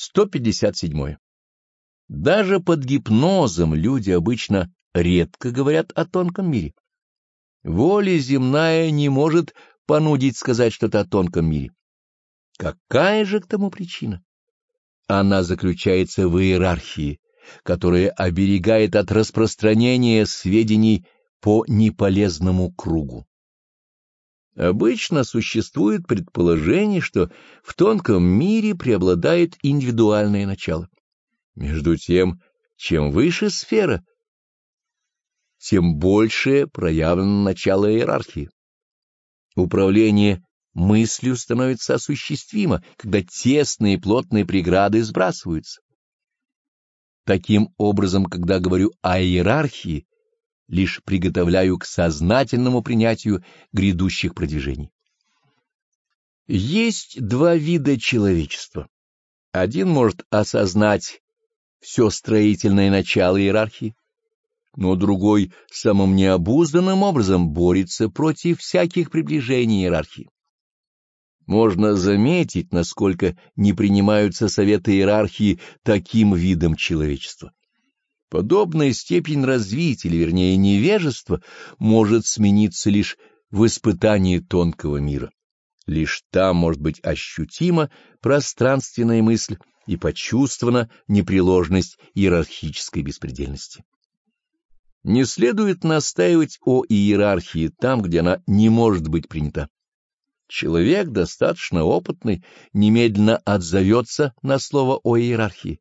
157. Даже под гипнозом люди обычно редко говорят о тонком мире. Воля земная не может понудить сказать что-то о тонком мире. Какая же к тому причина? Она заключается в иерархии, которая оберегает от распространения сведений по неполезному кругу. Обычно существует предположение, что в тонком мире преобладает индивидуальное начало. Между тем, чем выше сфера, тем больше проявлено начало иерархии. Управление мыслью становится осуществимо, когда тесные и плотные преграды сбрасываются. Таким образом, когда говорю о иерархии, лишь приготовляю к сознательному принятию грядущих продвижений. Есть два вида человечества. Один может осознать все строительное начало иерархии, но другой самым необузданным образом борется против всяких приближений иерархии. Можно заметить, насколько не принимаются советы иерархии таким видом человечества. Подобная степень развития, или вернее невежества, может смениться лишь в испытании тонкого мира. Лишь там может быть ощутима пространственная мысль и почувствована непреложность иерархической беспредельности. Не следует настаивать о иерархии там, где она не может быть принята. Человек достаточно опытный немедленно отзовется на слово о иерархии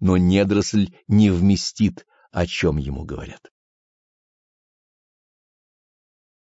но недоросль не вместит, о чем ему говорят.